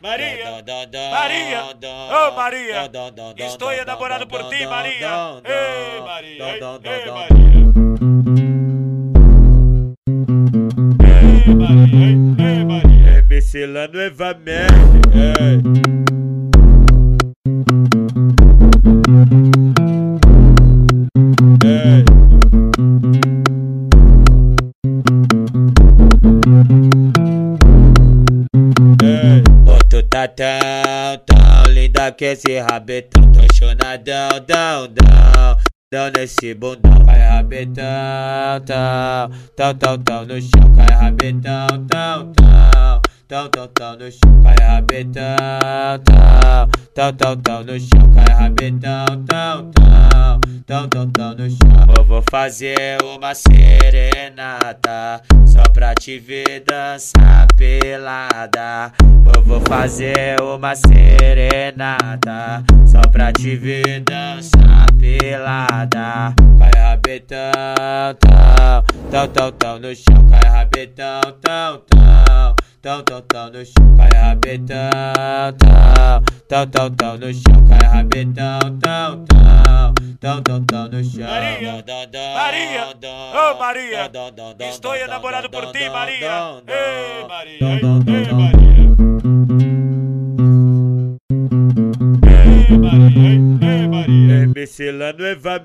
Maria, Maria, oh Maria, estou enamorado por ti, Maria. Ei, Maria, ei, Maria. Ei, Maria, ei, Maria. MC lá no Eva Merda. Tão, tão linda que esse rabetão Tô chonadão, dão, dão Dão nesse bundão, cai rabetão, tão Tão, tão, tão no chão, cai rabetão, tão, tão Tão, tão, tão no chão, cai rabetão, tão Tão, tão, tão no chão, cai rabetão, tão, tão Tão, tão, tão no chão. Eu vou fazer uma serenata Só pra te ver dançar pelada. Eu vou fazer uma serenata Só pra te ver dançar pelada. Cai rabetão, tão Tão, tão, tão no chão Cai rabetão, tão, tão Tão, tão, tão no chão Cai rabetão, tão Tão, tão, tão no chão Cai rabetão, tão, tão Tão, tão, tão no chão. Maria, Maria, oh Maria. Estou enamorado por ti, Maria. Ei, Maria, ei, Maria. Ei, Maria, ei, Maria. MC lá no Eva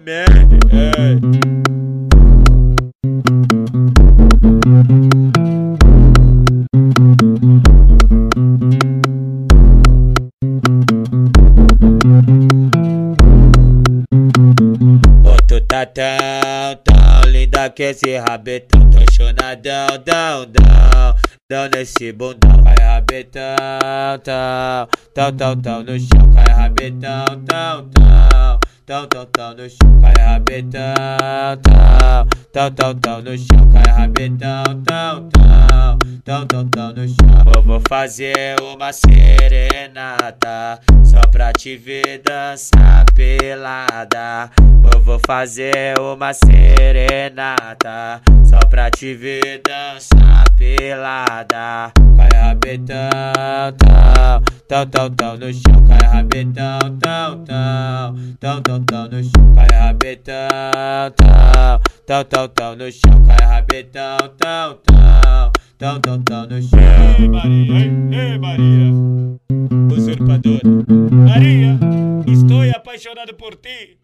Merda tá tão, tão linda que esse rabetão Tô chonadão, dão, dão Dão nesse bundão. Cai rabetão, tão Tão, tão, tão no chão. Cai rabetão, tão, tão Tão, tão, tão no chão. Cai rabetão, tão Tão, tão, tão no chão. Cai rabetão, tão, tão Tão, tão, tão no chão. Eu vou fazer uma serenata Só pra te ver dançar pelada. Eu vou fazer uma serenata Só pra te ver dançar pelada. Cai rabetão, tão Tão, tão, tão no chão. Cai rabetão, tão, tão Tão, tão, tão no chão. Cai rabetão, tão Tão, tão, tão no chão Cai rabetão, tão, tão Tão, tão, tão no chão. Ei, Maria, ei, Maria. Usurpadora. Maria, estou apaixonado por ti